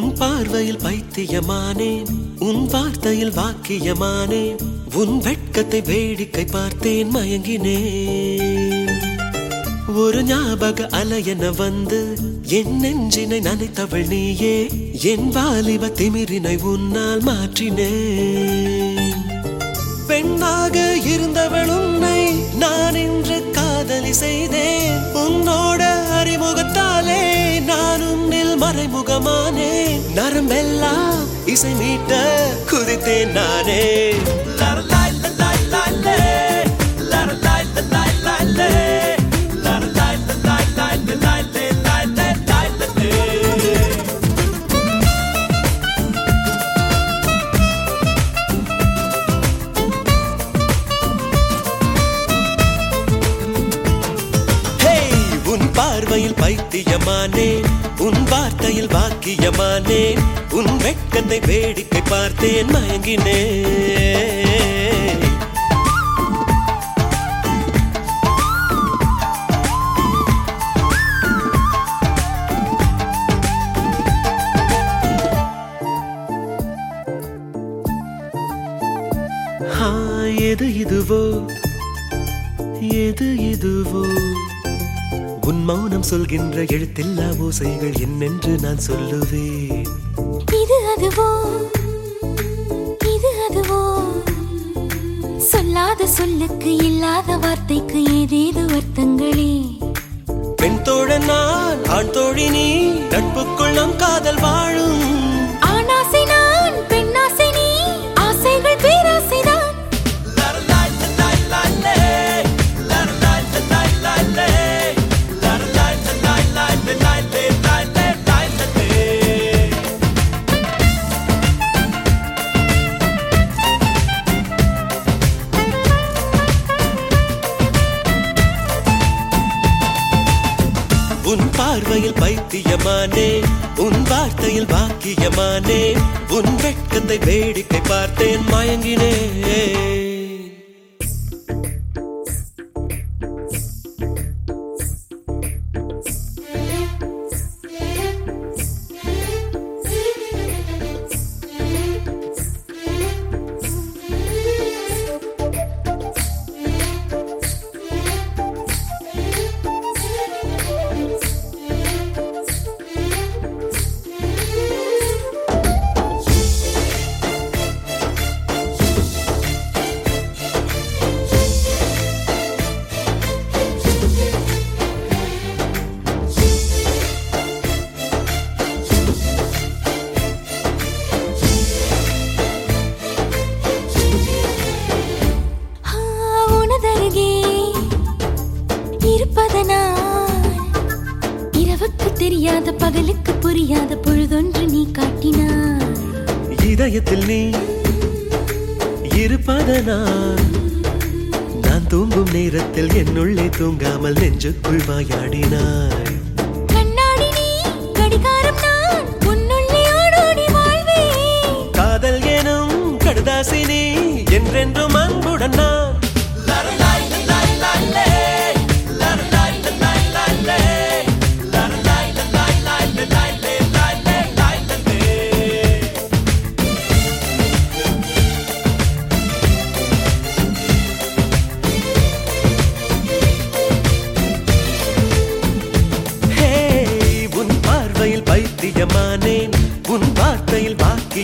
உன் பார்வையில் பைத்தியமானேன் உன் வார்த்தையில் வாக்கியமானேன் உன் வெட்கத்தை வேடிக்கை பார்த்தேன் மயங்கினேன் ஒரு ஞாபக அலையென வந்து என் நெஞ்சினை நனைத்தவள் நீயே என் வாலிப திமிரினை உன்னால் மாற்றினே. பெண்ணாக இருந்தவள் உன்னை நான் இன்று உன்னில் நரம்பெல்லாம் இசை மீட்ட குறித்தேன் நானே. பைத்தியமானேன் உன் வார்த்தையில் வாக்கியமானேன் உன் வெட்கத்தை வேடிக்கை பார்த்தேன் மயங்கினேன் எது இதுவோ? எது இதுவோ? உன் மௌனம் சொல்கின்ற எழுத்தில்லா ஓசைகள் என்னென்று நான் சொல்லுவேன். இது அதுவோ? இது அதுவோ? சொல்லாத சொல்லுக்கு இல்லாத வார்த்தைக்கு ஏதேது அர்த்தங்களே? பெண் தோழன் நான் ஆண் தோழி நீ நட்புக்குள் நம் காதல் வாழும். பார்வையில் பைத்தியமானே உன் வார்த்தையில் பாக்கியமானே உன் வெட்கத்தை வேடிக்கை பார்த்தேன் மயங்கினே தெரியாத பகலுக்கு புரியாத பொழுதொன்று நீ காட்டினாய். இதயத்தில் நீ இருப்பதனால் நான் தூங்கும் நேரத்தில் என்னுள்ளே தூங்காமல் நெஞ்சுக்குள் வாயாடினாய். என்றென்றும் அன்புடன் நான்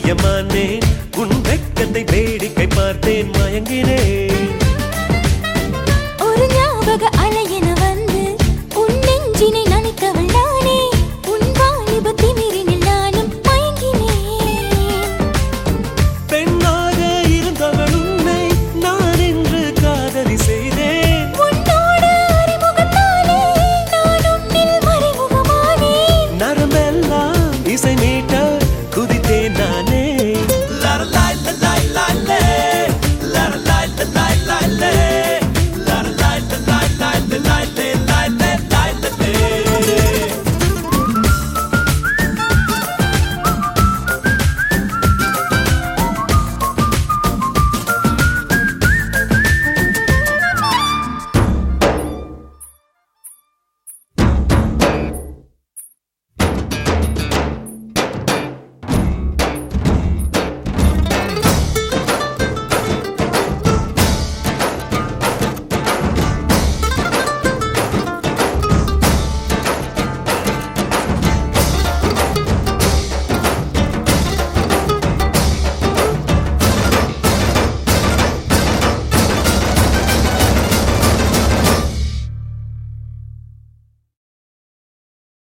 வார்த்தையில் உன் வெக்கத்தை வேடிக்கை பார்த்தேன் மயங்கினேன். la a la